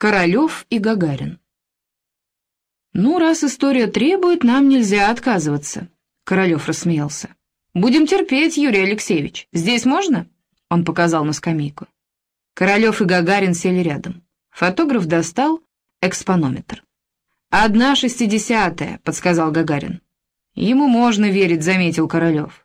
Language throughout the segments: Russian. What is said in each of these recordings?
Королев и Гагарин. «Ну, раз история требует, нам нельзя отказываться», — Королев рассмеялся. «Будем терпеть, Юрий Алексеевич. Здесь можно?» Он показал на скамейку. Королев и Гагарин сели рядом. Фотограф достал экспонометр. «Одна шестидесятая», — подсказал Гагарин. «Ему можно верить», — заметил Королев.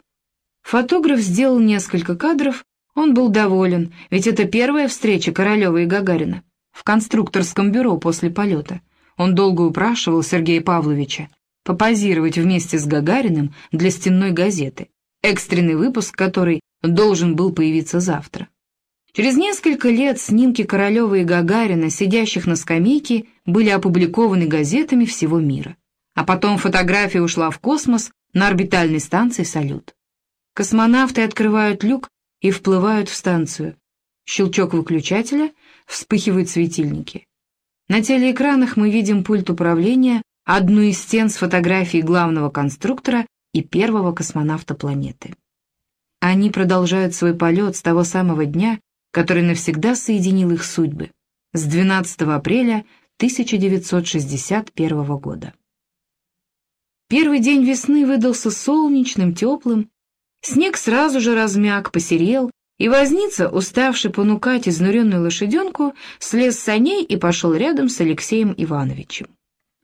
Фотограф сделал несколько кадров, он был доволен, ведь это первая встреча Королева и Гагарина в конструкторском бюро после полета. Он долго упрашивал Сергея Павловича попозировать вместе с Гагариным для стенной газеты, экстренный выпуск которой должен был появиться завтра. Через несколько лет снимки Королева и Гагарина, сидящих на скамейке, были опубликованы газетами всего мира. А потом фотография ушла в космос на орбитальной станции «Салют». Космонавты открывают люк и вплывают в станцию. Щелчок выключателя — вспыхивают светильники. На телеэкранах мы видим пульт управления, одну из стен с фотографией главного конструктора и первого космонавта планеты. Они продолжают свой полет с того самого дня, который навсегда соединил их судьбы, с 12 апреля 1961 года. Первый день весны выдался солнечным, теплым, снег сразу же размяк, посерел, и возница, уставший понукать изнуренную лошаденку, слез с саней и пошел рядом с Алексеем Ивановичем.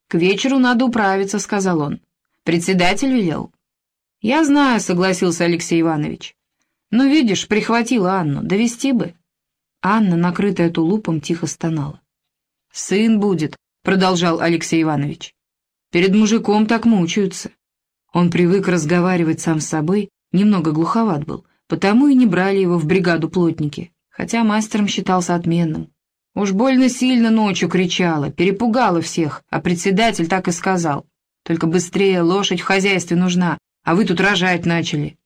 «К вечеру надо управиться», — сказал он. «Председатель велел». «Я знаю», — согласился Алексей Иванович. «Ну, видишь, прихватила Анну, довести бы». Анна, накрытая тулупом, тихо стонала. «Сын будет», — продолжал Алексей Иванович. «Перед мужиком так мучаются». Он привык разговаривать сам с собой, немного глуховат был, Потому и не брали его в бригаду плотники, хотя мастером считался отменным. Уж больно сильно ночью кричала, перепугала всех, а председатель так и сказал. Только быстрее лошадь в хозяйстве нужна, а вы тут рожать начали.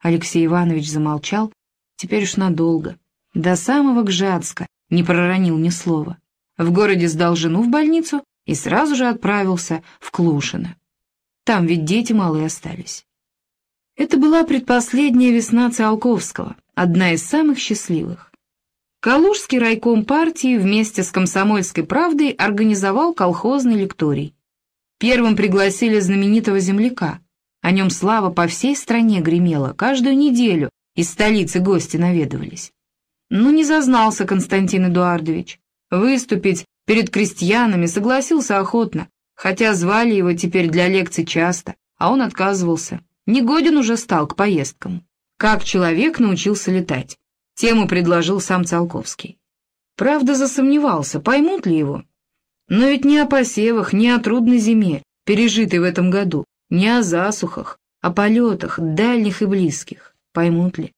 Алексей Иванович замолчал, теперь уж надолго. До самого Гжатска не проронил ни слова. В городе сдал жену в больницу и сразу же отправился в Клушино. Там ведь дети малые остались. Это была предпоследняя весна Циолковского, одна из самых счастливых. Калужский райком партии вместе с «Комсомольской правдой» организовал колхозный лекторий. Первым пригласили знаменитого земляка. О нем слава по всей стране гремела, каждую неделю из столицы гости наведывались. Но не зазнался Константин Эдуардович. Выступить перед крестьянами согласился охотно, хотя звали его теперь для лекций часто, а он отказывался. Негоден уже стал к поездкам. Как человек научился летать? Тему предложил сам Циолковский. Правда, засомневался, поймут ли его. Но ведь не о посевах, не о трудной зиме, пережитой в этом году, не о засухах, о полетах, дальних и близких. Поймут ли?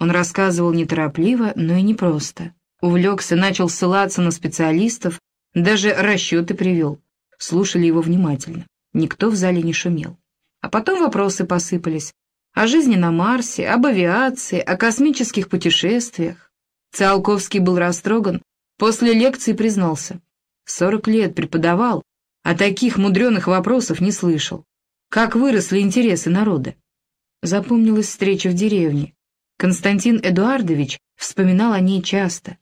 Он рассказывал неторопливо, но и непросто. Увлекся, начал ссылаться на специалистов, даже расчеты привел. Слушали его внимательно. Никто в зале не шумел. А потом вопросы посыпались. О жизни на Марсе, об авиации, о космических путешествиях. Циолковский был растроган, после лекции признался. Сорок лет преподавал, а таких мудреных вопросов не слышал. Как выросли интересы народа. Запомнилась встреча в деревне. Константин Эдуардович вспоминал о ней часто.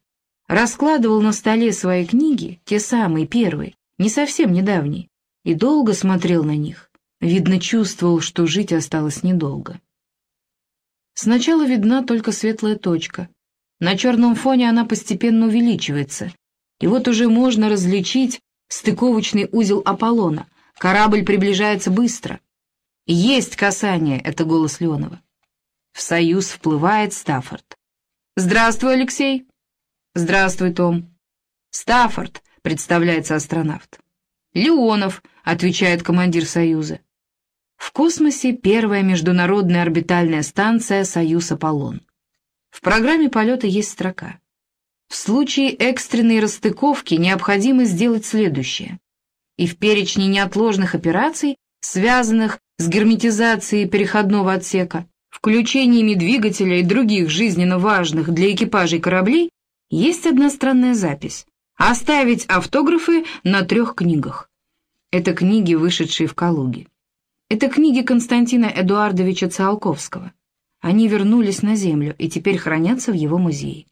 Раскладывал на столе свои книги, те самые первые, не совсем недавние, и долго смотрел на них. Видно, чувствовал, что жить осталось недолго. Сначала видна только светлая точка. На черном фоне она постепенно увеличивается. И вот уже можно различить стыковочный узел Аполлона. Корабль приближается быстро. «Есть касание!» — это голос Леонова. В союз вплывает Стаффорд. «Здравствуй, Алексей!» «Здравствуй, Том!» «Стаффорд!» — представляется астронавт. «Леонов!» — отвечает командир союза. В космосе первая международная орбитальная станция «Союз Аполлон». В программе полета есть строка. В случае экстренной расстыковки необходимо сделать следующее. И в перечне неотложных операций, связанных с герметизацией переходного отсека, включениями двигателя и других жизненно важных для экипажей кораблей, есть одна странная запись. Оставить автографы на трех книгах. Это книги, вышедшие в Калуге. Это книги Константина Эдуардовича Циолковского. Они вернулись на Землю и теперь хранятся в его музее.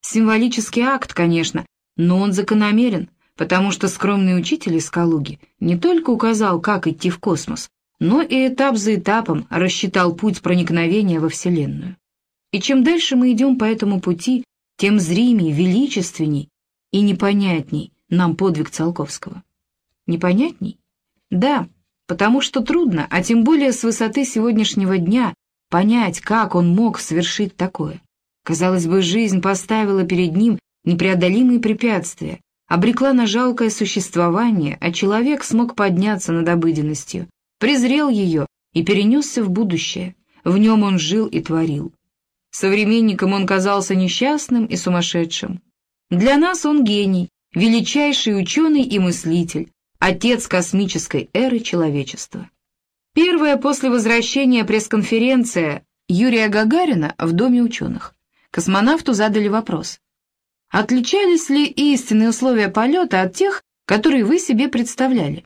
Символический акт, конечно, Но он закономерен, потому что скромный учитель из Калуги не только указал, как идти в космос, но и этап за этапом рассчитал путь проникновения во Вселенную. И чем дальше мы идем по этому пути, тем зримей, величественней и непонятней нам подвиг Циолковского. Непонятней? Да, потому что трудно, а тем более с высоты сегодняшнего дня, понять, как он мог совершить такое. Казалось бы, жизнь поставила перед ним непреодолимые препятствия, обрекла на жалкое существование, а человек смог подняться над обыденностью, презрел ее и перенесся в будущее. В нем он жил и творил. Современникам он казался несчастным и сумасшедшим. Для нас он гений, величайший ученый и мыслитель, отец космической эры человечества. Первая после возвращения пресс-конференция Юрия Гагарина в Доме ученых. Космонавту задали вопрос. Отличались ли истинные условия полета от тех, которые вы себе представляли?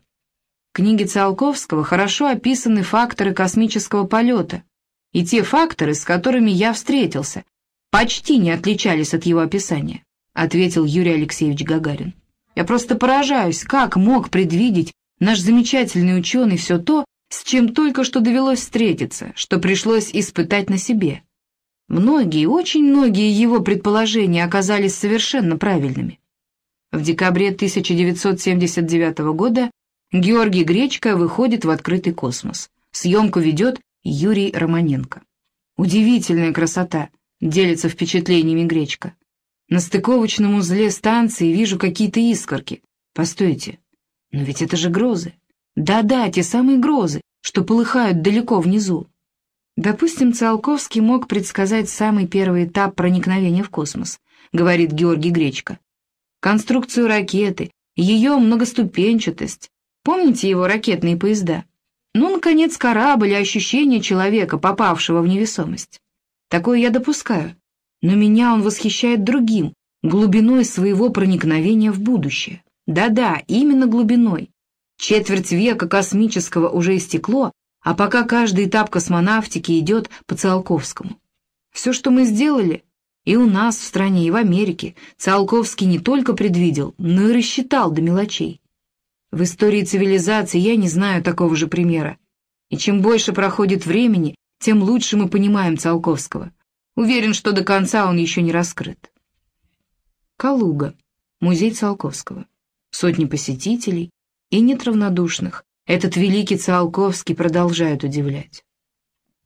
В книге Циолковского хорошо описаны факторы космического полета, и те факторы, с которыми я встретился, почти не отличались от его описания, ответил Юрий Алексеевич Гагарин. Я просто поражаюсь, как мог предвидеть наш замечательный ученый все то, с чем только что довелось встретиться, что пришлось испытать на себе. Многие, очень многие его предположения оказались совершенно правильными. В декабре 1979 года Георгий Гречко выходит в открытый космос. Съемку ведет Юрий Романенко. Удивительная красота, делится впечатлениями Гречка. На стыковочном узле станции вижу какие-то искорки. Постойте, но ведь это же грозы. Да-да, те самые грозы, что полыхают далеко внизу. Допустим, Циолковский мог предсказать самый первый этап проникновения в космос, говорит Георгий Гречко. Конструкцию ракеты, ее многоступенчатость. Помните его ракетные поезда? Ну, наконец, корабль и ощущение человека, попавшего в невесомость. Такое я допускаю. Но меня он восхищает другим, глубиной своего проникновения в будущее. Да-да, именно глубиной. Четверть века космического уже истекло, а пока каждый этап космонавтики идет по Циолковскому. Все, что мы сделали, и у нас в стране, и в Америке, Циолковский не только предвидел, но и рассчитал до мелочей. В истории цивилизации я не знаю такого же примера. И чем больше проходит времени, тем лучше мы понимаем Циолковского. Уверен, что до конца он еще не раскрыт. Калуга. Музей Циолковского. Сотни посетителей и нет. Этот великий Циолковский продолжает удивлять.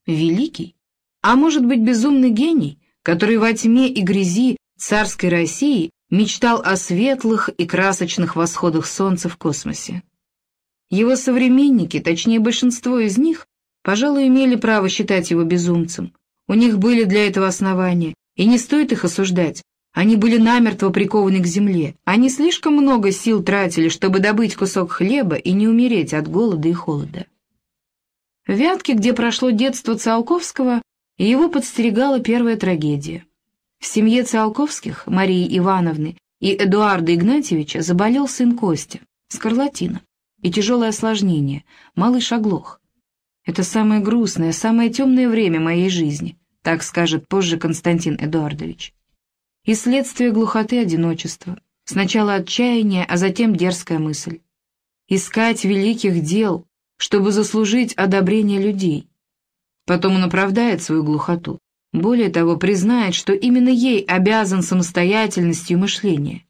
Великий? А может быть, безумный гений, который во тьме и грязи царской России мечтал о светлых и красочных восходах солнца в космосе. Его современники, точнее большинство из них, пожалуй, имели право считать его безумцем. У них были для этого основания, и не стоит их осуждать. Они были намертво прикованы к земле. Они слишком много сил тратили, чтобы добыть кусок хлеба и не умереть от голода и холода. В Вятке, где прошло детство Циолковского, его подстерегала первая трагедия. В семье Циолковских, Марии Ивановны и Эдуарда Игнатьевича заболел сын Костя, скарлатина, и тяжелое осложнение, малыш оглох. Это самое грустное, самое темное время моей жизни, так скажет позже Константин Эдуардович. И следствие глухоты одиночества, сначала отчаяние, а затем дерзкая мысль. Искать великих дел, чтобы заслужить одобрение людей. Потом он оправдает свою глухоту, более того, признает, что именно ей обязан самостоятельностью мышления.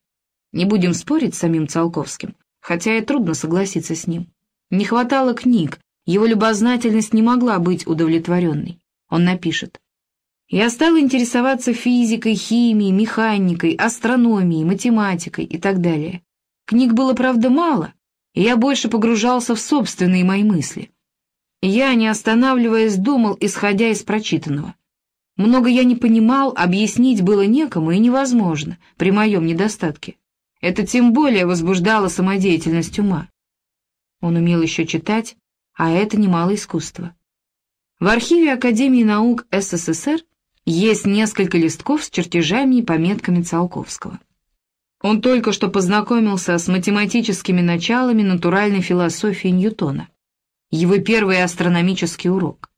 Не будем спорить с самим Циолковским, хотя и трудно согласиться с ним. Не хватало книг, его любознательность не могла быть удовлетворенной. Он напишет. «Я стал интересоваться физикой, химией, механикой, астрономией, математикой и так далее. Книг было, правда, мало, и я больше погружался в собственные мои мысли. Я, не останавливаясь, думал, исходя из прочитанного. Много я не понимал, объяснить было некому и невозможно при моем недостатке. Это тем более возбуждало самодеятельность ума. Он умел еще читать, а это немало искусства. В архиве Академии наук СССР есть несколько листков с чертежами и пометками Циолковского. Он только что познакомился с математическими началами натуральной философии Ньютона. Его первый астрономический урок.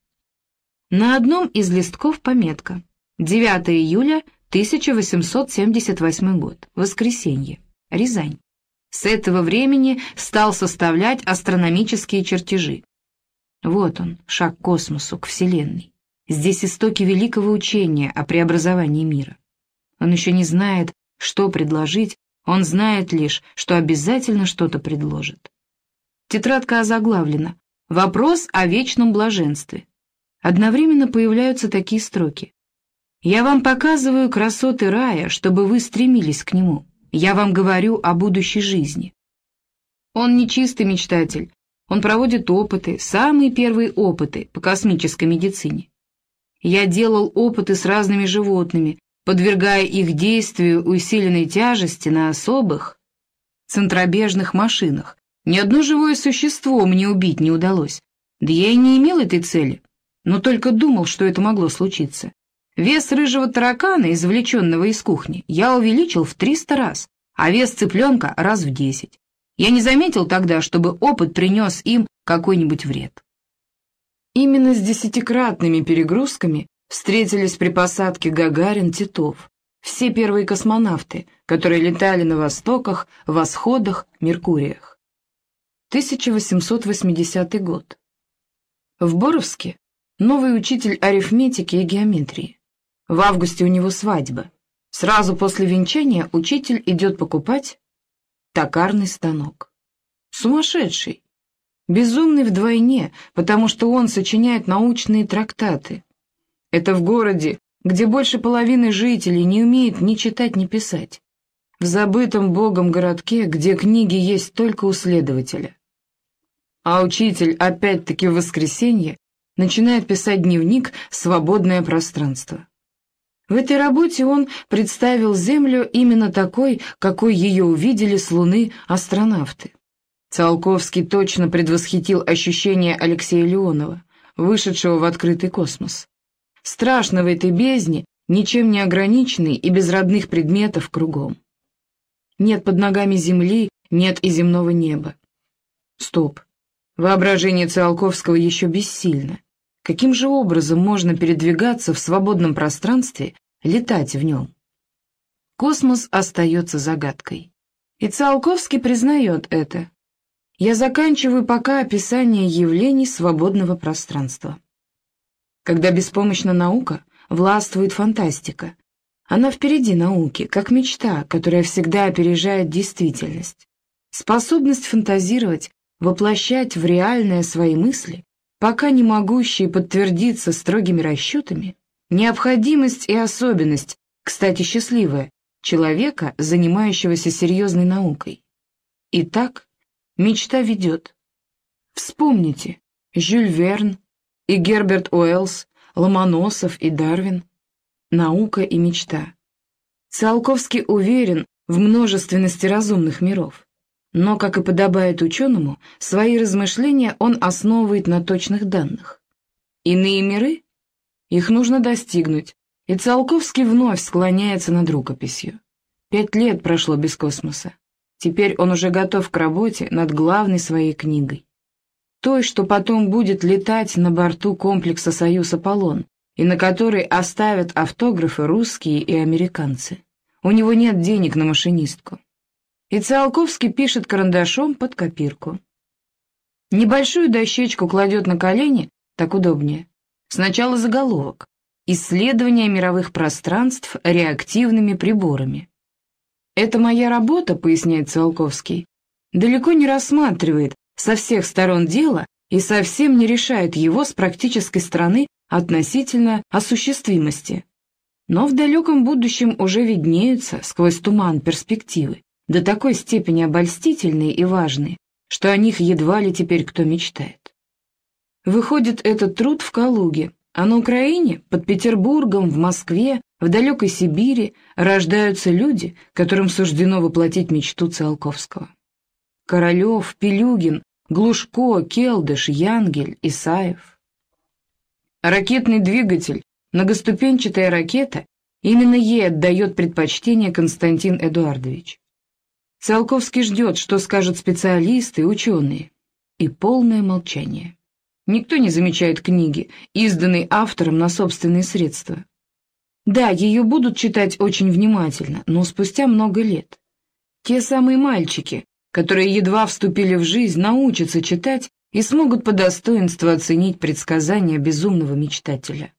На одном из листков пометка 9 июля 1878 год, воскресенье. Рязань. С этого времени стал составлять астрономические чертежи. Вот он, шаг к космосу, к Вселенной. Здесь истоки великого учения о преобразовании мира. Он еще не знает, что предложить, он знает лишь, что обязательно что-то предложит. Тетрадка озаглавлена «Вопрос о вечном блаженстве». Одновременно появляются такие строки. «Я вам показываю красоты рая, чтобы вы стремились к нему. Я вам говорю о будущей жизни». Он не чистый мечтатель, он проводит опыты, самые первые опыты по космической медицине. Я делал опыты с разными животными, подвергая их действию усиленной тяжести на особых центробежных машинах. Ни одно живое существо мне убить не удалось. Да я и не имел этой цели, но только думал, что это могло случиться. Вес рыжего таракана, извлеченного из кухни, я увеличил в 300 раз, а вес цыпленка раз в 10. Я не заметил тогда, чтобы опыт принес им какой-нибудь вред. Именно с десятикратными перегрузками встретились при посадке Гагарин-Титов, все первые космонавты, которые летали на Востоках, Восходах, Меркуриях. 1880 год. В Боровске новый учитель арифметики и геометрии. В августе у него свадьба. Сразу после венчания учитель идет покупать токарный станок. Сумасшедший. Безумный вдвойне, потому что он сочиняет научные трактаты. Это в городе, где больше половины жителей не умеет ни читать, ни писать. В забытом богом городке, где книги есть только у следователя. А учитель опять-таки в воскресенье начинает писать дневник «Свободное пространство». В этой работе он представил Землю именно такой, какой ее увидели с Луны астронавты. Циолковский точно предвосхитил ощущение Алексея Леонова, вышедшего в открытый космос. Страшно в этой бездне, ничем не ограниченный и без родных предметов кругом. Нет под ногами земли, нет и земного неба. Стоп. Воображение Циолковского еще бессильно. Каким же образом можно передвигаться в свободном пространстве, летать в нем? Космос остается загадкой. И Циолковский признает это. Я заканчиваю пока описание явлений свободного пространства. Когда беспомощна наука, властвует фантастика. Она впереди науки, как мечта, которая всегда опережает действительность. Способность фантазировать, воплощать в реальное свои мысли пока не могущие подтвердиться строгими расчетами, необходимость и особенность, кстати, счастливая, человека, занимающегося серьезной наукой. Итак, мечта ведет. Вспомните, Жюль Верн и Герберт Уэллс, Ломоносов и Дарвин. Наука и мечта. Циолковский уверен в множественности разумных миров. Но, как и подобает ученому, свои размышления он основывает на точных данных. Иные миры? Их нужно достигнуть, и Циолковский вновь склоняется над рукописью. Пять лет прошло без космоса. Теперь он уже готов к работе над главной своей книгой. Той, что потом будет летать на борту комплекса «Союз Аполлон», и на которой оставят автографы русские и американцы. У него нет денег на машинистку и Циолковский пишет карандашом под копирку. Небольшую дощечку кладет на колени, так удобнее. Сначала заголовок «Исследование мировых пространств реактивными приборами». «Это моя работа», — поясняет Циолковский, далеко не рассматривает со всех сторон дела и совсем не решает его с практической стороны относительно осуществимости. Но в далеком будущем уже виднеются сквозь туман перспективы до такой степени обольстительные и важные, что о них едва ли теперь кто мечтает. Выходит этот труд в Калуге, а на Украине, под Петербургом, в Москве, в далекой Сибири рождаются люди, которым суждено воплотить мечту Циолковского. Королев, Пелюгин, Глушко, Келдыш, Янгель, Исаев. Ракетный двигатель, многоступенчатая ракета, именно ей отдает предпочтение Константин Эдуардович. Циолковский ждет, что скажут специалисты и ученые. И полное молчание. Никто не замечает книги, изданной автором на собственные средства. Да, ее будут читать очень внимательно, но спустя много лет. Те самые мальчики, которые едва вступили в жизнь, научатся читать и смогут по достоинству оценить предсказания безумного мечтателя.